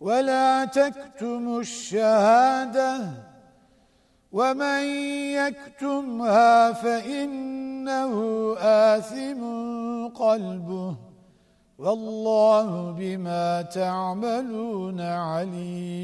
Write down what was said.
وَلَا تَكْتُمُوا الشَّهَادَةَ وَمَنْ يَكْتُمْهَا فَإِنَّهُ آثِمٌ قَلْبُهُ وَاللَّهُ بِمَا تَعْمَلُونَ عَلِيمٌ